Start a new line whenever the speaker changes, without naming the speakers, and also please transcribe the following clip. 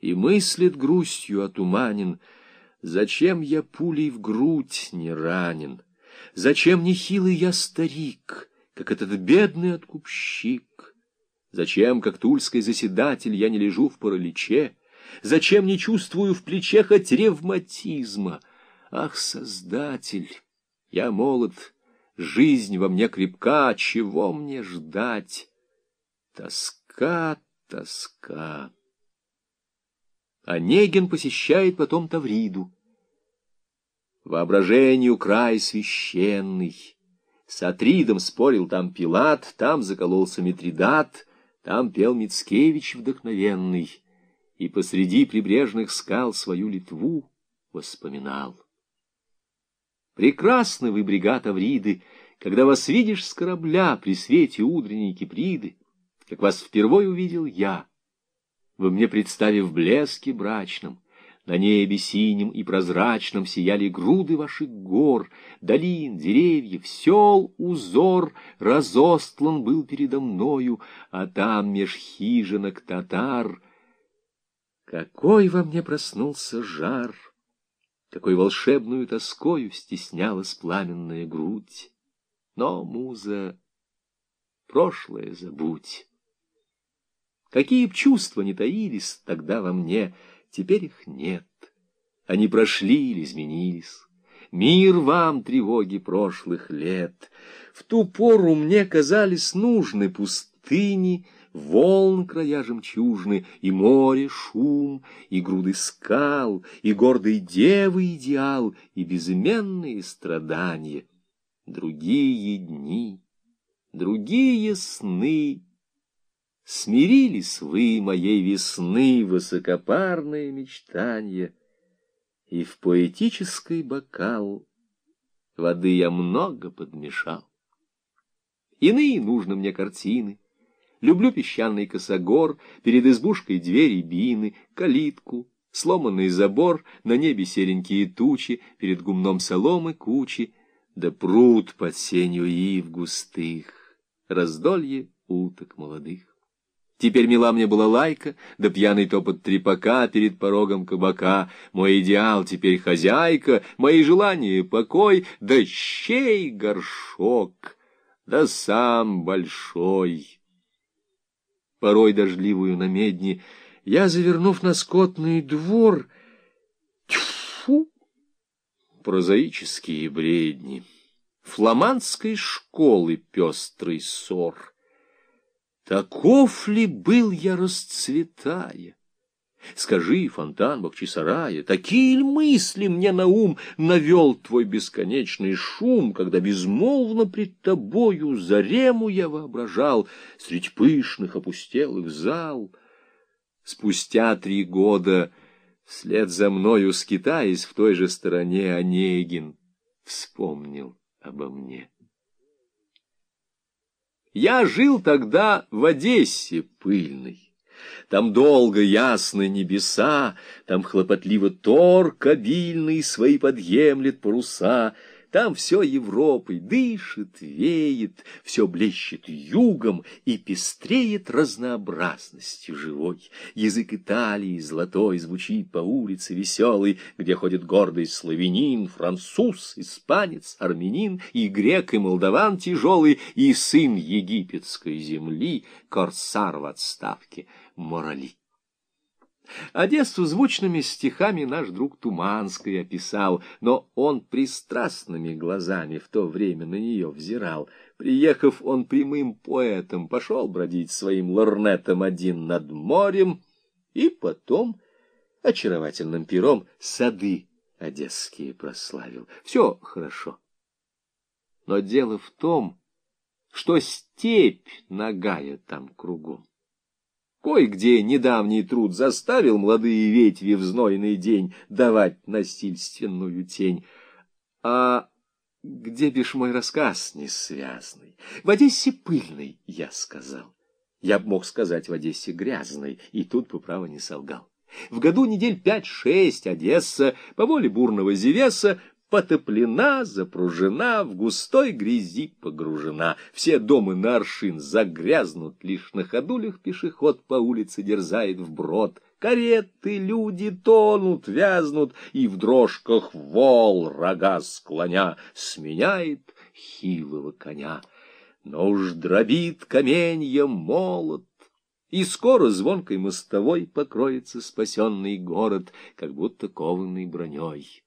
И мыслит грустью отуманен, Зачем я пулей в грудь не ранен? Зачем не хилый я старик, Как этот бедный откупщик? Зачем, как тульский заседатель, Я не лежу в параличе? Зачем не чувствую в плече хоть ревматизма? Ах, Создатель, я молод, жизнь во мне крепка, чего мне ждать? Тоска, тоска. Онегин посещает потом Тавриду. Воображению край священный. С Атридом спорил там Пилат, там закололся Митридат, там пел Мицкевич вдохновенный, и посреди прибрежных скал свою Литву воспоминал. Прекрасны вы, бригада Авриды, когда вас видишь с корабля при свете утренней киприды, как вас впервые увидел я. Вы мне представив блеске брачном, на небе синим и прозрачном сияли груды ваших гор, долин, деревьев, сел узор разостлан был передо мною, а там меж хижинок татар. Какой во мне проснулся жар! какой волшебную тоскою стеснялась пламенная грудь. Но, муза, прошлое забудь. Какие б чувства не таились тогда во мне, теперь их нет. Они прошли или изменились. Мир вам, тревоги прошлых лет. В ту пору мне казались нужны пустыни, волн края жемчужны, и море шум, и груды скал, и гордой девы идеал, и безыменные страдания. Другие дни, другие сны. Смирились вы моей весны высокопарные мечтания, и в поэтический бокал воды я много подмешал. Иные нужны мне картины — Люблю песчаный косогор, перед избушкой двери бины, калитку, сломанный забор, на небе серенькие тучи, перед гумном соломы кучи, да пруд под сенью ив густых, раздолье уток молодых. Теперь мила мне была лайка, да пьяный топот трепака перед порогом кабака. Мой идеал теперь хозяйка, мои желания — покой, да щей горшок, да сам большой порой дождливую на медне, я, завернув на скотный двор, тьфу, прозаические бредни, фламандской школы пестрый ссор. Таков ли был я, расцветая? Скажи, фонтан Бахчисарая, такие ли мысли мне на ум навел твой бесконечный шум, когда безмолвно пред тобою зарему я воображал средь пышных опустелых зал? Спустя три года, вслед за мною скитаясь в той же стороне, Онегин вспомнил обо мне. Я жил тогда в Одессе пыльной. Там долго ясны небеса, Там хлопотливо торг обильный Свои подъемлет паруса, Там все Европой дышит, веет, Все блещет югом И пестреет разнообразностью живой. Язык Италии золотой Звучит по улице веселый, Где ходит гордый славянин, Француз, испанец, армянин, И грек, и молдаван тяжелый, И сын египетской земли, Корсар в отставке — Морали. Одессу звучными стихами наш друг Туманский описал, но он пристрастными глазами в то время на нее взирал. Приехав, он прямым поэтом пошел бродить своим лорнетом один над морем, и потом очаровательным пером сады одесские прославил. Все хорошо. Но дело в том, что степь нагая там кругом. Кой-где недавний труд заставил молодые ветви в знойный день давать насильственную тень. А где бишь мой рассказ несвязный? В Одессе пыльный, я сказал. Я б мог сказать в Одессе грязной, и тут по праву не солгал. В году недель пять-шесть Одесса, по воле бурного Зевеса, потоплена, запружена, в густой грязи погружена. Все дома на аршин загрязнут, лишь на ходулях пешеход по улице дерзает вброд. Кареты, люди тонут, вязнут, и в дрожках вол, рога склоня, сменяет хилого коня. Но уж дробит каменья молот, и скоро звонкой мостовой покроется спасенный город, как будто кованный броней.